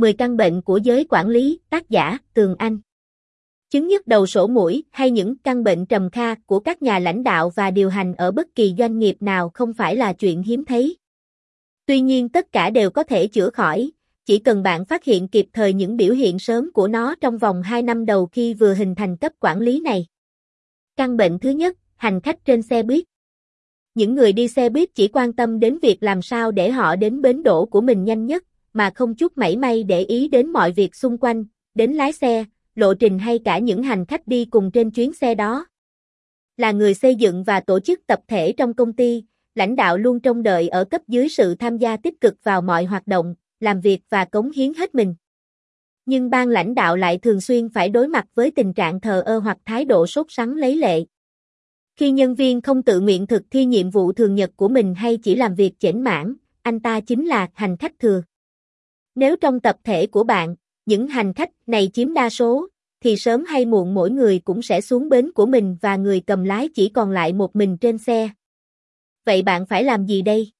10 căn bệnh của giới quản lý, tác giả, Tường Anh. Chứng nhức đầu sổ mũi hay những căn bệnh trầm kha của các nhà lãnh đạo và điều hành ở bất kỳ doanh nghiệp nào không phải là chuyện hiếm thấy. Tuy nhiên tất cả đều có thể chữa khỏi, chỉ cần bạn phát hiện kịp thời những biểu hiện sớm của nó trong vòng 2 năm đầu khi vừa hình thành cấp quản lý này. Căn bệnh thứ nhất, hành khách trên xe buýt. Những người đi xe buýt chỉ quan tâm đến việc làm sao để họ đến bến đỗ của mình nhanh nhất, mà không chút mảy may để ý đến mọi việc xung quanh, đến lái xe, lộ trình hay cả những hành khách đi cùng trên chuyến xe đó. Là người xây dựng và tổ chức tập thể trong công ty, lãnh đạo luôn trông đợi ở cấp dưới sự tham gia tích cực vào mọi hoạt động, làm việc và cống hiến hết mình. Nhưng ban lãnh đạo lại thường xuyên phải đối mặt với tình trạng thờ ơ hoặc thái độ sốt sắng lấy lệ. Khi nhân viên không tự nguyện thực thi nhiệm vụ thường nhật của mình hay chỉ làm việc chểnh mãn, anh ta chính là hành khách thừa. Nếu trong tập thể của bạn, những hành khách này chiếm đa số, thì sớm hay muộn mỗi người cũng sẽ xuống bến của mình và người cầm lái chỉ còn lại một mình trên xe. Vậy bạn phải làm gì đây?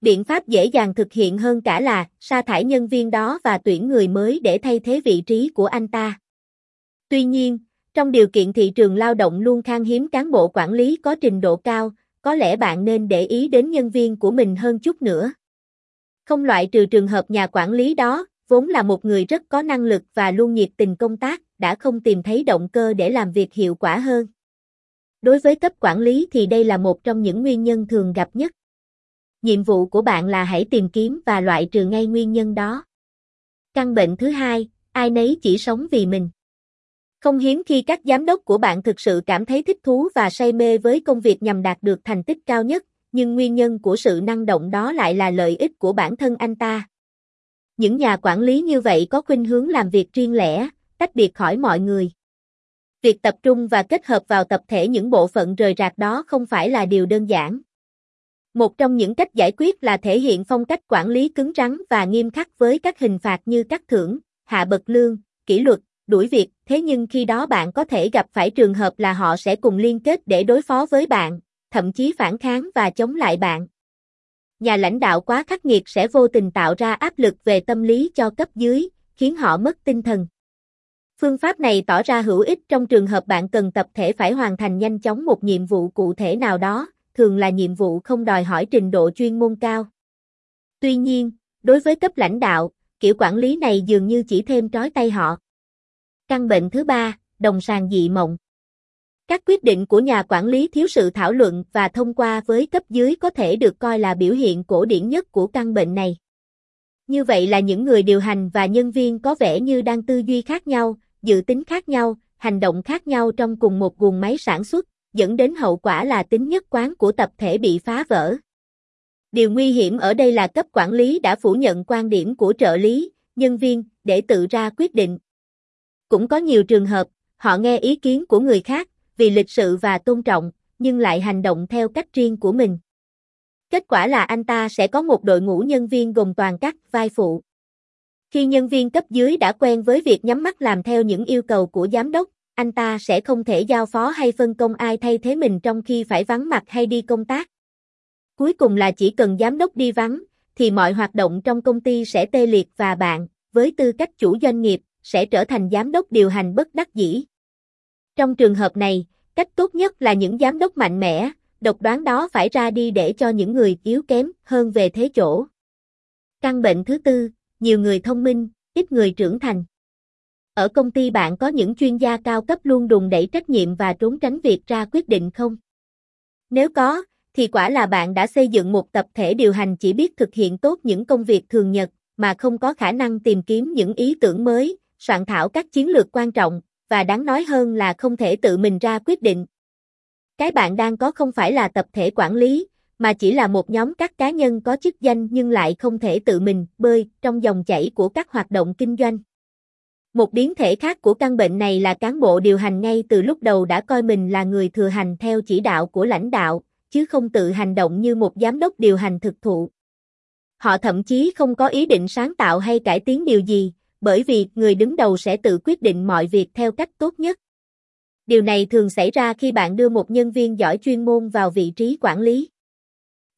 Biện pháp dễ dàng thực hiện hơn cả là sa thải nhân viên đó và tuyển người mới để thay thế vị trí của anh ta. Tuy nhiên, trong điều kiện thị trường lao động luôn khan hiếm cán bộ quản lý có trình độ cao, có lẽ bạn nên để ý đến nhân viên của mình hơn chút nữa. Không loại trừ trường hợp nhà quản lý đó, vốn là một người rất có năng lực và luôn nhiệt tình công tác, đã không tìm thấy động cơ để làm việc hiệu quả hơn. Đối với cấp quản lý thì đây là một trong những nguyên nhân thường gặp nhất. Nhiệm vụ của bạn là hãy tìm kiếm và loại trừ ngay nguyên nhân đó. Căn bệnh thứ hai, ai nấy chỉ sống vì mình. Không hiếm khi các giám đốc của bạn thực sự cảm thấy thích thú và say mê với công việc nhằm đạt được thành tích cao nhất, nhưng nguyên nhân của sự năng động đó lại là lợi ích của bản thân anh ta. Những nhà quản lý như vậy có khuynh hướng làm việc riêng lẻ, tách biệt khỏi mọi người. Việc tập trung và kết hợp vào tập thể những bộ phận rời rạc đó không phải là điều đơn giản. Một trong những cách giải quyết là thể hiện phong cách quản lý cứng rắn và nghiêm khắc với các hình phạt như cắt thưởng, hạ bậc lương, kỷ luật, đuổi việc, thế nhưng khi đó bạn có thể gặp phải trường hợp là họ sẽ cùng liên kết để đối phó với bạn, thậm chí phản kháng và chống lại bạn. Nhà lãnh đạo quá khắc nghiệt sẽ vô tình tạo ra áp lực về tâm lý cho cấp dưới, khiến họ mất tinh thần. Phương pháp này tỏ ra hữu ích trong trường hợp bạn cần tập thể phải hoàn thành nhanh chóng một nhiệm vụ cụ thể nào đó, thường là nhiệm vụ không đòi hỏi trình độ chuyên môn cao. Tuy nhiên, đối với cấp lãnh đạo, kiểu quản lý này dường như chỉ thêm trói tay họ. Căn bệnh thứ ba, đồng sàng dị mộng. Các quyết định của nhà quản lý thiếu sự thảo luận và thông qua với cấp dưới có thể được coi là biểu hiện cổ điển nhất của căn bệnh này. Như vậy là những người điều hành và nhân viên có vẻ như đang tư duy khác nhau, dự tính khác nhau, hành động khác nhau trong cùng một guồng máy sản xuất, dẫn đến hậu quả là tính nhất quán của tập thể bị phá vỡ. Điều nguy hiểm ở đây là cấp quản lý đã phủ nhận quan điểm của trợ lý, nhân viên, để tự ra quyết định. Cũng có nhiều trường hợp, họ nghe ý kiến của người khác, vì lịch sự và tôn trọng, nhưng lại hành động theo cách riêng của mình. Kết quả là anh ta sẽ có một đội ngũ nhân viên gồm toàn các vai phụ. Khi nhân viên cấp dưới đã quen với việc nhắm mắt làm theo những yêu cầu của giám đốc, anh ta sẽ không thể giao phó hay phân công ai thay thế mình trong khi phải vắng mặt hay đi công tác. Cuối cùng là chỉ cần giám đốc đi vắng, thì mọi hoạt động trong công ty sẽ tê liệt và bạn, với tư cách chủ doanh nghiệp, sẽ trở thành giám đốc điều hành bất đắc dĩ. Trong trường hợp này, cách tốt nhất là những giám đốc mạnh mẽ, độc đoán đó phải ra đi để cho những người yếu kém hơn về thế chỗ. Căn bệnh thứ tư, nhiều người thông minh, ít người trưởng thành. Ở công ty bạn có những chuyên gia cao cấp luôn đùn đẩy trách nhiệm và trốn tránh việc ra quyết định không? Nếu có, thì quả là bạn đã xây dựng một tập thể điều hành chỉ biết thực hiện tốt những công việc thường nhật, mà không có khả năng tìm kiếm những ý tưởng mới, soạn thảo các chiến lược quan trọng, và đáng nói hơn là không thể tự mình ra quyết định. Cái bạn đang có không phải là tập thể quản lý, mà chỉ là một nhóm các cá nhân có chức danh nhưng lại không thể tự mình bơi trong dòng chảy của các hoạt động kinh doanh. Một biến thể khác của căn bệnh này là cán bộ điều hành ngay từ lúc đầu đã coi mình là người thừa hành theo chỉ đạo của lãnh đạo, chứ không tự hành động như một giám đốc điều hành thực thụ. Họ thậm chí không có ý định sáng tạo hay cải tiến điều gì, bởi vì người đứng đầu sẽ tự quyết định mọi việc theo cách tốt nhất. Điều này thường xảy ra khi bạn đưa một nhân viên giỏi chuyên môn vào vị trí quản lý.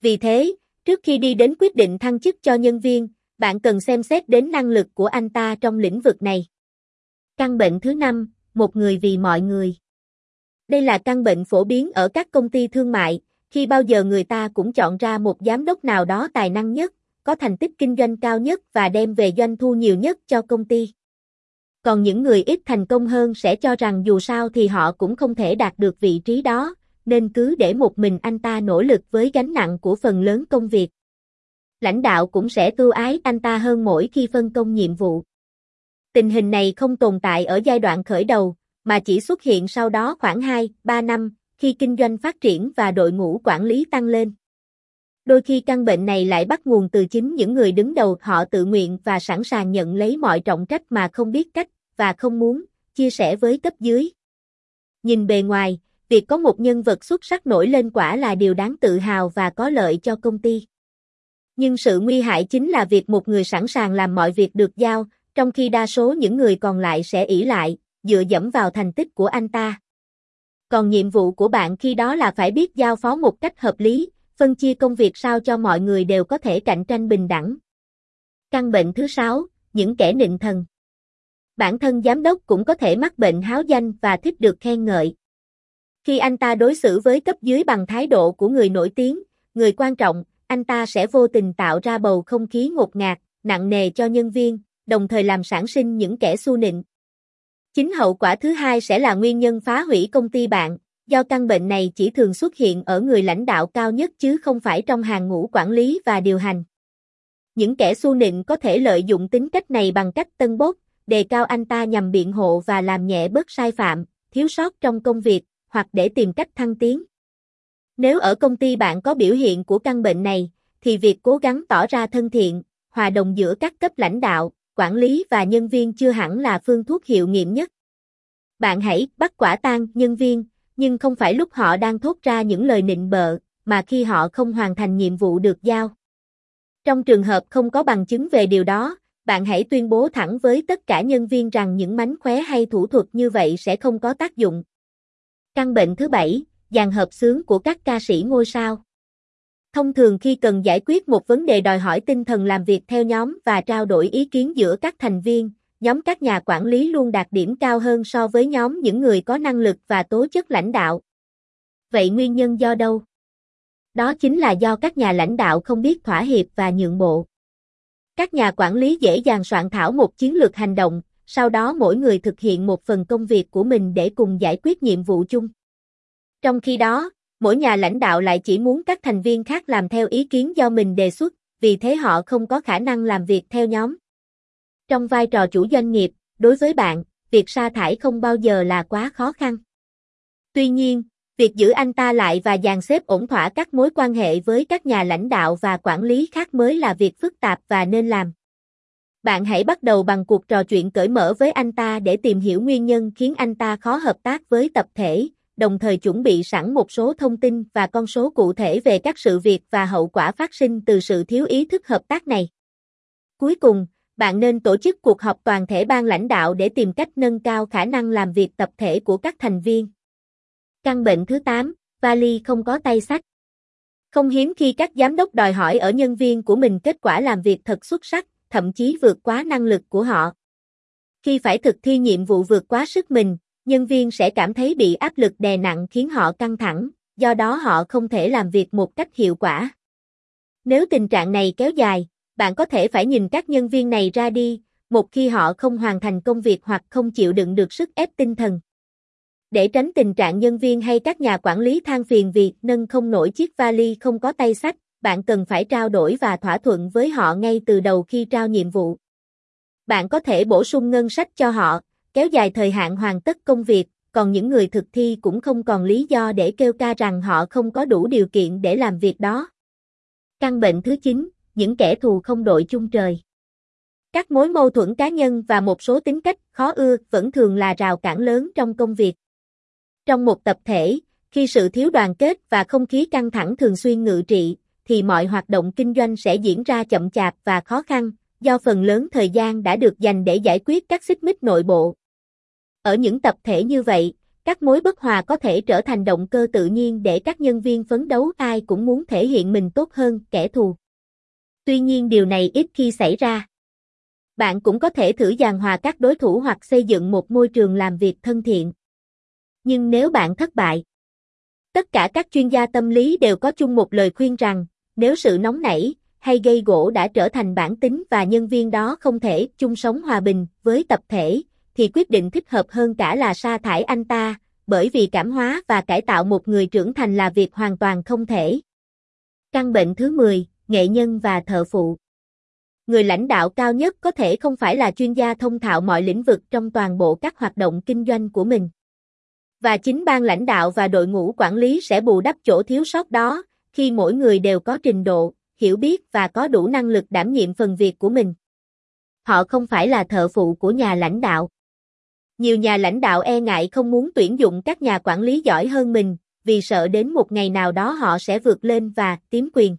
Vì thế, trước khi đi đến quyết định thăng chức cho nhân viên, bạn cần xem xét đến năng lực của anh ta trong lĩnh vực này. Căn bệnh thứ năm, một người vì mọi người. Đây là căn bệnh phổ biến ở các công ty thương mại, khi bao giờ người ta cũng chọn ra một giám đốc nào đó tài năng nhất, có thành tích kinh doanh cao nhất và đem về doanh thu nhiều nhất cho công ty. Còn những người ít thành công hơn sẽ cho rằng dù sao thì họ cũng không thể đạt được vị trí đó, nên cứ để một mình anh ta nỗ lực với gánh nặng của phần lớn công việc. Lãnh đạo cũng sẽ ưu ái anh ta hơn mỗi khi phân công nhiệm vụ. Tình hình này không tồn tại ở giai đoạn khởi đầu, mà chỉ xuất hiện sau đó khoảng 2, 3 năm, khi kinh doanh phát triển và đội ngũ quản lý tăng lên. Đôi khi căn bệnh này lại bắt nguồn từ chính những người đứng đầu họ tự nguyện và sẵn sàng nhận lấy mọi trọng trách mà không biết cách và không muốn chia sẻ với cấp dưới. Nhìn bề ngoài, việc có một nhân vật xuất sắc nổi lên quả là điều đáng tự hào và có lợi cho công ty. Nhưng sự nguy hại chính là việc một người sẵn sàng làm mọi việc được giao, trong khi đa số những người còn lại sẽ ỷ lại, dựa dẫm vào thành tích của anh ta. Còn nhiệm vụ của bạn khi đó là phải biết giao phó một cách hợp lý, phân chia công việc sao cho mọi người đều có thể cạnh tranh bình đẳng. Căn bệnh thứ sáu, những kẻ nịnh thần. Bản thân giám đốc cũng có thể mắc bệnh háo danh và thích được khen ngợi. Khi anh ta đối xử với cấp dưới bằng thái độ của người nổi tiếng, người quan trọng, anh ta sẽ vô tình tạo ra bầu không khí ngột ngạt, nặng nề cho nhân viên, đồng thời làm sản sinh những kẻ xu nịnh. Chính hậu quả thứ hai sẽ là nguyên nhân phá hủy công ty bạn, do căn bệnh này chỉ thường xuất hiện ở người lãnh đạo cao nhất chứ không phải trong hàng ngũ quản lý và điều hành. Những kẻ xu nịnh có thể lợi dụng tính cách này bằng cách tân bốt, đề cao anh ta nhằm biện hộ và làm nhẹ bớt sai phạm, thiếu sót trong công việc, hoặc để tìm cách thăng tiến. Nếu ở công ty bạn có biểu hiện của căn bệnh này, thì việc cố gắng tỏ ra thân thiện, hòa đồng giữa các cấp lãnh đạo, quản lý và nhân viên chưa hẳn là phương thuốc hiệu nghiệm nhất. Bạn hãy bắt quả tang nhân viên, nhưng không phải lúc họ đang thốt ra những lời nịnh bợ, mà khi họ không hoàn thành nhiệm vụ được giao. Trong trường hợp không có bằng chứng về điều đó, bạn hãy tuyên bố thẳng với tất cả nhân viên rằng những mánh khóe hay thủ thuật như vậy sẽ không có tác dụng. Căn bệnh thứ bảy, dàn hợp xướng của các ca sĩ ngôi sao. Thông thường khi cần giải quyết một vấn đề đòi hỏi tinh thần làm việc theo nhóm và trao đổi ý kiến giữa các thành viên, nhóm các nhà quản lý luôn đạt điểm cao hơn so với nhóm những người có năng lực và tố chất lãnh đạo. Vậy nguyên nhân do đâu? Đó chính là do các nhà lãnh đạo không biết thỏa hiệp và nhượng bộ. Các nhà quản lý dễ dàng soạn thảo một chiến lược hành động, sau đó mỗi người thực hiện một phần công việc của mình để cùng giải quyết nhiệm vụ chung. Trong khi đó, mỗi nhà lãnh đạo lại chỉ muốn các thành viên khác làm theo ý kiến do mình đề xuất, vì thế họ không có khả năng làm việc theo nhóm. Trong vai trò chủ doanh nghiệp, đối với bạn, việc sa thải không bao giờ là quá khó khăn. Tuy nhiên, việc giữ anh ta lại và dàn xếp ổn thỏa các mối quan hệ với các nhà lãnh đạo và quản lý khác mới là việc phức tạp và nên làm. Bạn hãy bắt đầu bằng cuộc trò chuyện cởi mở với anh ta để tìm hiểu nguyên nhân khiến anh ta khó hợp tác với tập thể, đồng thời chuẩn bị sẵn một số thông tin và con số cụ thể về các sự việc và hậu quả phát sinh từ sự thiếu ý thức hợp tác này. Cuối cùng, bạn nên tổ chức cuộc họp toàn thể ban lãnh đạo để tìm cách nâng cao khả năng làm việc tập thể của các thành viên. Căn bệnh thứ 8, vali không có tay sách. Không hiếm khi các giám đốc đòi hỏi ở nhân viên của mình kết quả làm việc thật xuất sắc, thậm chí vượt quá năng lực của họ. Khi phải thực thi nhiệm vụ vượt quá sức mình, nhân viên sẽ cảm thấy bị áp lực đè nặng khiến họ căng thẳng, do đó họ không thể làm việc một cách hiệu quả. Nếu tình trạng này kéo dài, bạn có thể phải nhìn các nhân viên này ra đi, một khi họ không hoàn thành công việc hoặc không chịu đựng được sức ép tinh thần. Để tránh tình trạng nhân viên hay các nhà quản lý than phiền vì nâng không nổi chiếc vali không có tay sách, bạn cần phải trao đổi và thỏa thuận với họ ngay từ đầu khi trao nhiệm vụ. Bạn có thể bổ sung ngân sách cho họ, kéo dài thời hạn hoàn tất công việc, còn những người thực thi cũng không còn lý do để kêu ca rằng họ không có đủ điều kiện để làm việc đó. Căn bệnh thứ 9, những kẻ thù không đội chung trời. Các mối mâu thuẫn cá nhân và một số tính cách khó ưa vẫn thường là rào cản lớn trong công việc. Trong một tập thể, khi sự thiếu đoàn kết và không khí căng thẳng thường xuyên ngự trị, thì mọi hoạt động kinh doanh sẽ diễn ra chậm chạp và khó khăn, do phần lớn thời gian đã được dành để giải quyết các xích mích nội bộ. Ở những tập thể như vậy, các mối bất hòa có thể trở thành động cơ tự nhiên để các nhân viên phấn đấu ai cũng muốn thể hiện mình tốt hơn kẻ thù. Tuy nhiên điều này ít khi xảy ra. Bạn cũng có thể thử giàn hòa các đối thủ hoặc xây dựng một môi trường làm việc thân thiện. Nhưng nếu bạn thất bại, tất cả các chuyên gia tâm lý đều có chung một lời khuyên rằng, nếu sự nóng nảy hay gây gỗ đã trở thành bản tính và nhân viên đó không thể chung sống hòa bình với tập thể, thì quyết định thích hợp hơn cả là sa thải anh ta, bởi vì cảm hóa và cải tạo một người trưởng thành là việc hoàn toàn không thể. Căn bệnh thứ 10, nghệ nhân và thợ phụ. Người lãnh đạo cao nhất có thể không phải là chuyên gia thông thạo mọi lĩnh vực trong toàn bộ các hoạt động kinh doanh của mình. Và chính ban lãnh đạo và đội ngũ quản lý sẽ bù đắp chỗ thiếu sót đó, khi mỗi người đều có trình độ, hiểu biết và có đủ năng lực đảm nhiệm phần việc của mình. Họ không phải là thợ phụ của nhà lãnh đạo. Nhiều nhà lãnh đạo e ngại không muốn tuyển dụng các nhà quản lý giỏi hơn mình, vì sợ đến một ngày nào đó họ sẽ vượt lên và tiếm quyền.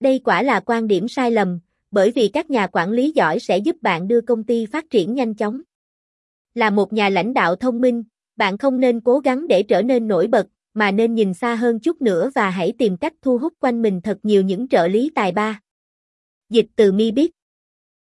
Đây quả là quan điểm sai lầm, bởi vì các nhà quản lý giỏi sẽ giúp bạn đưa công ty phát triển nhanh chóng. Là một nhà lãnh đạo thông minh, bạn không nên cố gắng để trở nên nổi bật, mà nên nhìn xa hơn chút nữa và hãy tìm cách thu hút quanh mình thật nhiều những trợ lý tài ba. Dịch từ mi biết